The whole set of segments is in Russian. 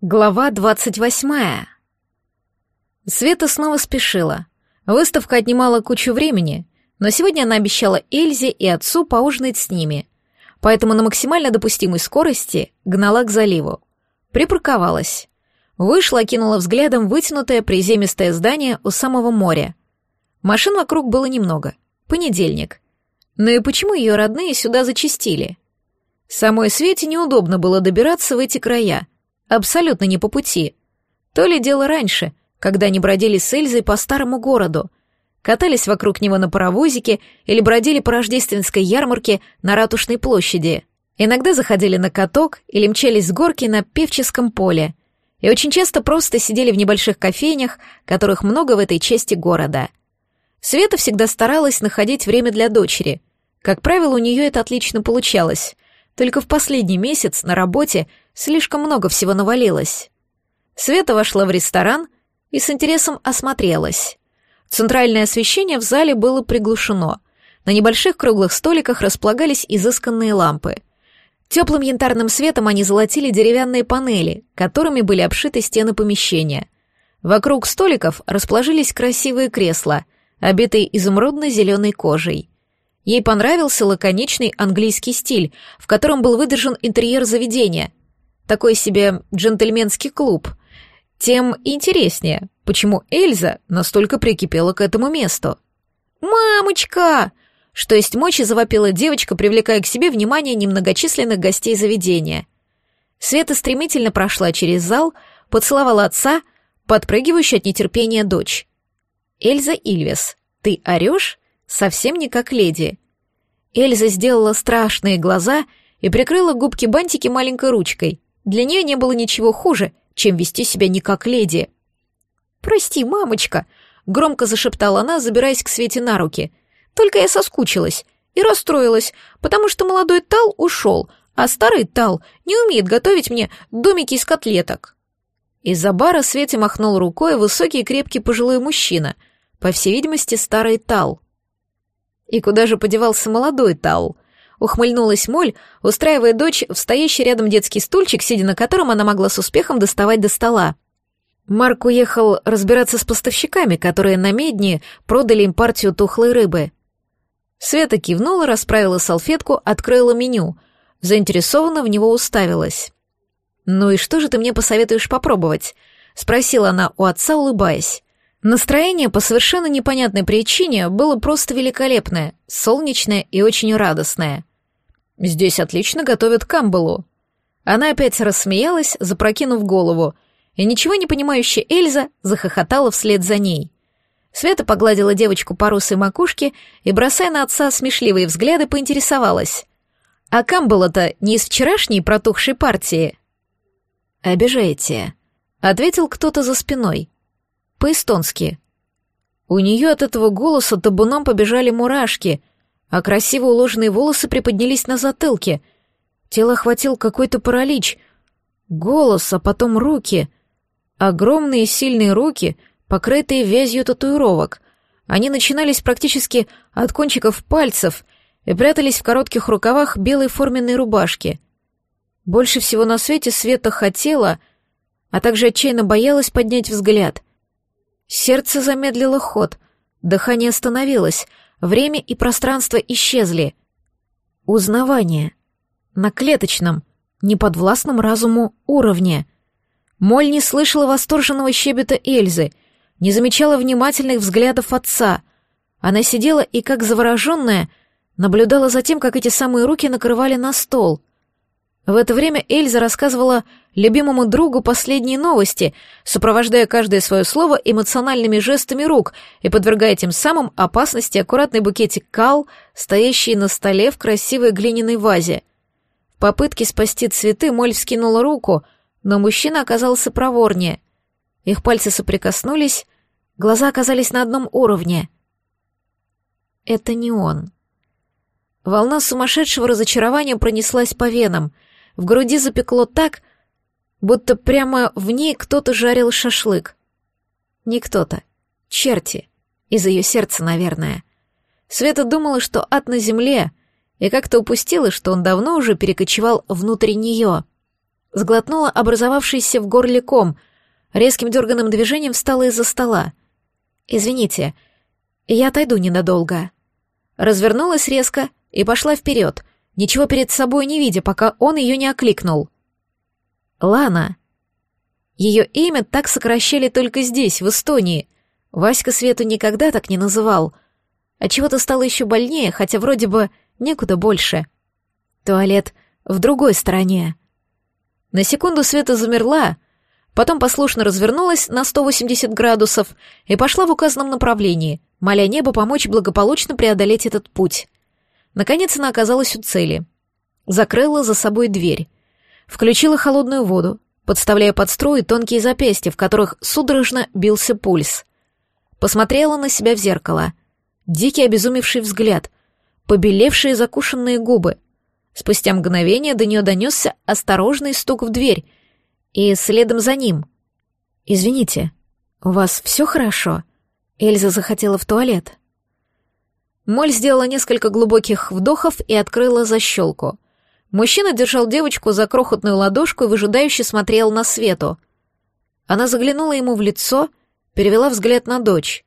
Глава двадцать восьмая. Света снова спешила. Выставка отнимала кучу времени, но сегодня она обещала Эльзе и отцу поужинать с ними, поэтому на максимально допустимой скорости гнала к заливу. Припарковалась. Вышла, кинула взглядом вытянутое приземистое здание у самого моря. Машин вокруг было немного. Понедельник. Ну и почему ее родные сюда зачистили? Самой Свете неудобно было добираться в эти края — Абсолютно не по пути. То ли дело раньше, когда они бродили с Эльзой по старому городу, катались вокруг него на паровозике или бродили по рождественской ярмарке на Ратушной площади. Иногда заходили на каток или мчались с горки на певческом поле. И очень часто просто сидели в небольших кофейнях, которых много в этой части города. Света всегда старалась находить время для дочери. Как правило, у нее это отлично получалось. Только в последний месяц на работе слишком много всего навалилось. Света вошла в ресторан и с интересом осмотрелась. Центральное освещение в зале было приглушено. На небольших круглых столиках располагались изысканные лампы. Теплым янтарным светом они золотили деревянные панели, которыми были обшиты стены помещения. Вокруг столиков расположились красивые кресла, обитые изумрудно-зеленой кожей. Ей понравился лаконичный английский стиль, в котором был выдержан интерьер заведения. Такой себе джентльменский клуб. Тем интереснее, почему Эльза настолько прикипела к этому месту. «Мамочка!» Что есть мочи, завопила девочка, привлекая к себе внимание немногочисленных гостей заведения. Света стремительно прошла через зал, поцеловала отца, подпрыгивающую от нетерпения дочь. «Эльза Ильвес, ты орешь?» совсем не как леди. Эльза сделала страшные глаза и прикрыла губки бантики маленькой ручкой. Для нее не было ничего хуже, чем вести себя не как леди. «Прости, мамочка», — громко зашептала она, забираясь к Свете на руки. «Только я соскучилась и расстроилась, потому что молодой Тал ушел, а старый Тал не умеет готовить мне домики из котлеток». Из-за бара Свете махнул рукой высокий и крепкий пожилой мужчина, по всей видимости, старый Тал. И куда же подевался молодой Тау? Ухмыльнулась Моль, устраивая дочь в стоящий рядом детский стульчик, сидя на котором она могла с успехом доставать до стола. Марк уехал разбираться с поставщиками, которые на медне продали им партию тухлой рыбы. Света кивнула, расправила салфетку, открыла меню. Заинтересованно в него уставилась. «Ну и что же ты мне посоветуешь попробовать?» — спросила она у отца, улыбаясь. Настроение по совершенно непонятной причине было просто великолепное, солнечное и очень радостное. Здесь отлично готовят камбалу. Она опять рассмеялась, запрокинув голову, и ничего не понимающая Эльза захохотала вслед за ней. Света погладила девочку по русой макушке и, бросая на отца смешливые взгляды, поинтересовалась. «А камбала-то не из вчерашней протухшей партии?» «Обижаете», — ответил кто-то за спиной по-эстонски. У нее от этого голоса табуном побежали мурашки, а красиво уложенные волосы приподнялись на затылке. Тело охватил какой-то паралич. Голос, а потом руки. Огромные сильные руки, покрытые вязью татуировок. Они начинались практически от кончиков пальцев и прятались в коротких рукавах белой форменной рубашки. Больше всего на свете Света хотела, а также отчаянно боялась поднять взгляд — Сердце замедлило ход, дыхание остановилось, время и пространство исчезли. Узнавание. На клеточном, неподвластном разуму уровне. Моль не слышала восторженного щебета Эльзы, не замечала внимательных взглядов отца. Она сидела и, как завороженная, наблюдала за тем, как эти самые руки накрывали на стол. В это время Эльза рассказывала любимому другу последние новости, сопровождая каждое свое слово эмоциональными жестами рук и подвергая тем самым опасности аккуратный букетик кал, стоящий на столе в красивой глиняной вазе. В попытке спасти цветы Моль вскинула руку, но мужчина оказался проворнее. Их пальцы соприкоснулись, глаза оказались на одном уровне. Это не он. Волна сумасшедшего разочарования пронеслась по венам — в груди запекло так, будто прямо в ней кто-то жарил шашлык. Не кто-то. Черти. Из ее сердца, наверное. Света думала, что ад на земле, и как-то упустила, что он давно уже перекочевал внутрь нее. Сглотнула образовавшийся в горле ком, резким дерганным движением встала из-за стола. «Извините, я отойду ненадолго». Развернулась резко и пошла вперед, ничего перед собой не видя, пока он ее не окликнул. «Лана». Ее имя так сокращали только здесь, в Эстонии. Васька Свету никогда так не называл. А чего-то стало еще больнее, хотя вроде бы некуда больше. Туалет в другой стороне. На секунду Света замерла, потом послушно развернулась на 180 градусов и пошла в указанном направлении, моля небо помочь благополучно преодолеть этот путь. Наконец она оказалась у цели. Закрыла за собой дверь. Включила холодную воду, подставляя под струи тонкие запястья, в которых судорожно бился пульс. Посмотрела на себя в зеркало. Дикий обезумевший взгляд, побелевшие закушенные губы. Спустя мгновение до нее донесся осторожный стук в дверь, и следом за ним. «Извините, у вас все хорошо?» Эльза захотела в туалет. Моль сделала несколько глубоких вдохов и открыла защелку. Мужчина держал девочку за крохотную ладошку и выжидающе смотрел на свету. Она заглянула ему в лицо, перевела взгляд на дочь.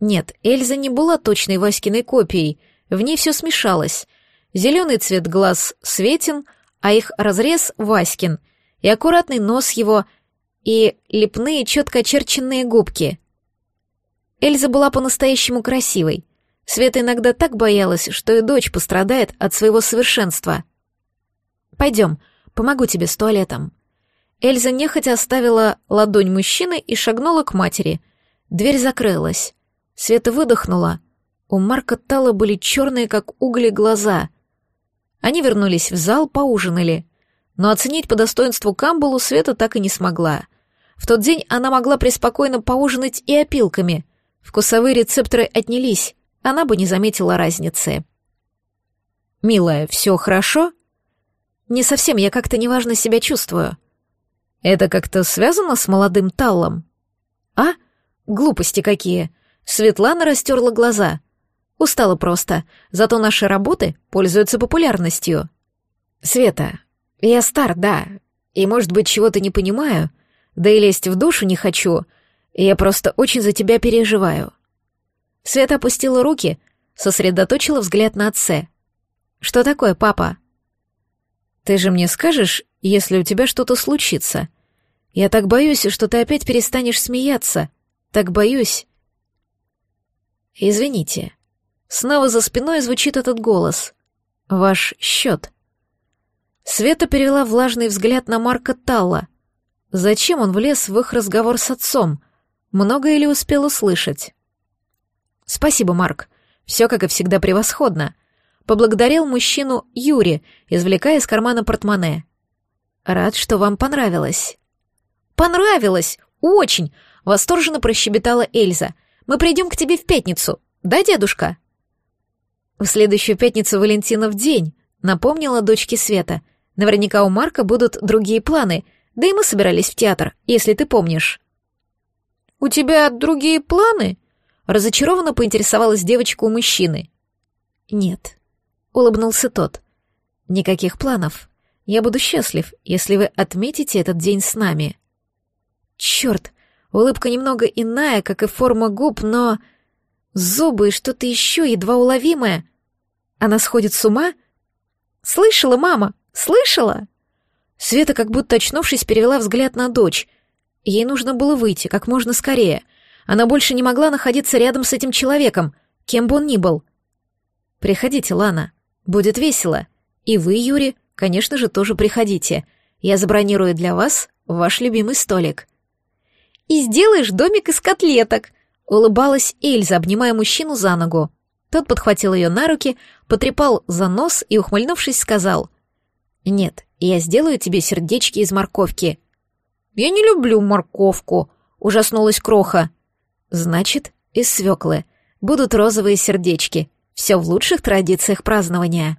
Нет, Эльза не была точной Васькиной копией, в ней все смешалось. Зеленый цвет глаз Светин, а их разрез Васькин, и аккуратный нос его, и лепные четко очерченные губки. Эльза была по-настоящему красивой — Света иногда так боялась, что и дочь пострадает от своего совершенства. «Пойдем, помогу тебе с туалетом». Эльза нехотя оставила ладонь мужчины и шагнула к матери. Дверь закрылась. Света выдохнула. У Марка Тала были черные, как угли, глаза. Они вернулись в зал, поужинали. Но оценить по достоинству Камбалу Света так и не смогла. В тот день она могла преспокойно поужинать и опилками. Вкусовые рецепторы отнялись, она бы не заметила разницы. «Милая, все хорошо?» «Не совсем, я как-то неважно себя чувствую». «Это как-то связано с молодым Таллом?» «А? Глупости какие!» Светлана растерла глаза. «Устала просто, зато наши работы пользуются популярностью». «Света, я стар, да, и, может быть, чего-то не понимаю, да и лезть в душу не хочу, я просто очень за тебя переживаю. Света опустила руки, сосредоточила взгляд на отце. «Что такое, папа?» «Ты же мне скажешь, если у тебя что-то случится. Я так боюсь, что ты опять перестанешь смеяться. Так боюсь». «Извините». Снова за спиной звучит этот голос. «Ваш счет». Света перевела влажный взгляд на Марка Талла. Зачем он влез в их разговор с отцом? Много ли успел услышать? «Спасибо, Марк. Все, как и всегда, превосходно», — поблагодарил мужчину Юри, извлекая из кармана портмоне. «Рад, что вам понравилось». «Понравилось! Очень!» — восторженно прощебетала Эльза. «Мы придем к тебе в пятницу, да, дедушка?» «В следующую пятницу Валентина в день», — напомнила дочке Света. «Наверняка у Марка будут другие планы, да и мы собирались в театр, если ты помнишь». «У тебя другие планы?» Разочарованно поинтересовалась девочка у мужчины. «Нет», — улыбнулся тот. «Никаких планов. Я буду счастлив, если вы отметите этот день с нами». «Черт, улыбка немного иная, как и форма губ, но... Зубы и что-то еще едва уловимое. Она сходит с ума?» «Слышала, мама, слышала?» Света, как будто очнувшись, перевела взгляд на дочь. Ей нужно было выйти как можно скорее — она больше не могла находиться рядом с этим человеком, кем бы он ни был. «Приходите, Лана. Будет весело. И вы, Юрий, конечно же, тоже приходите. Я забронирую для вас ваш любимый столик». «И сделаешь домик из котлеток», — улыбалась Эльза, обнимая мужчину за ногу. Тот подхватил ее на руки, потрепал за нос и, ухмыльнувшись, сказал. «Нет, я сделаю тебе сердечки из морковки». «Я не люблю морковку», — ужаснулась Кроха. Значит, из свеклы. Будут розовые сердечки. Все в лучших традициях празднования.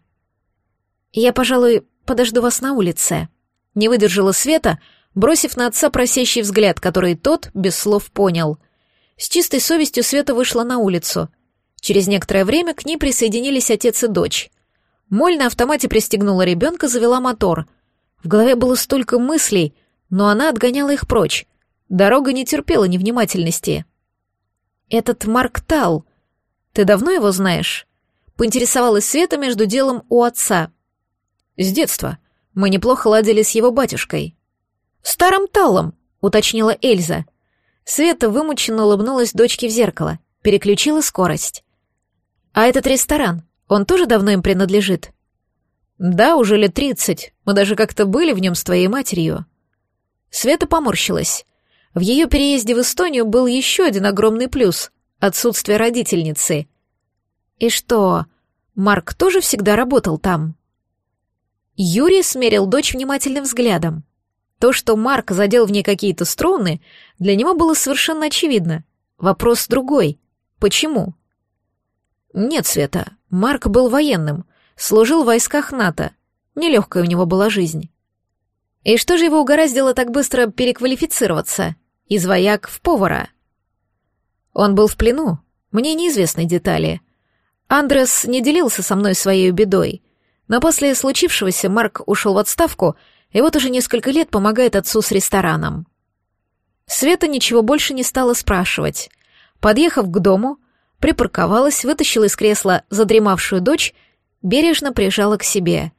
Я, пожалуй, подожду вас на улице. Не выдержала Света, бросив на отца просящий взгляд, который тот без слов понял. С чистой совестью Света вышла на улицу. Через некоторое время к ней присоединились отец и дочь. Моль на автомате пристегнула ребенка, завела мотор. В голове было столько мыслей, но она отгоняла их прочь. Дорога не терпела невнимательности. «Этот Марк Тал. Ты давно его знаешь?» Поинтересовалась Света между делом у отца. «С детства. Мы неплохо ладили с его батюшкой». «Старым Талом», — уточнила Эльза. Света вымученно улыбнулась дочке в зеркало, переключила скорость. «А этот ресторан, он тоже давно им принадлежит?» «Да, уже лет тридцать. Мы даже как-то были в нем с твоей матерью». Света поморщилась. В ее переезде в Эстонию был еще один огромный плюс — отсутствие родительницы. И что, Марк тоже всегда работал там? Юрий смерил дочь внимательным взглядом. То, что Марк задел в ней какие-то струны, для него было совершенно очевидно. Вопрос другой. Почему? Нет, Света, Марк был военным, служил в войсках НАТО. Нелегкая у него была жизнь. И что же его угораздило так быстро переквалифицироваться? Из вояк в повара? Он был в плену, мне неизвестны детали. Андрес не делился со мной своей бедой, но после случившегося Марк ушел в отставку и вот уже несколько лет помогает отцу с рестораном. Света ничего больше не стала спрашивать. Подъехав к дому, припарковалась, вытащила из кресла задремавшую дочь, бережно прижала к себе.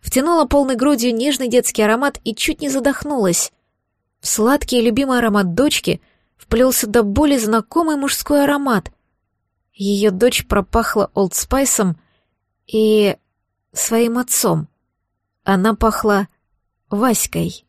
Втянула полной грудью нежный детский аромат и чуть не задохнулась. В сладкий и любимый аромат дочки вплелся до боли знакомый мужской аромат. Ее дочь пропахла олдспайсом и своим отцом. Она пахла Васькой.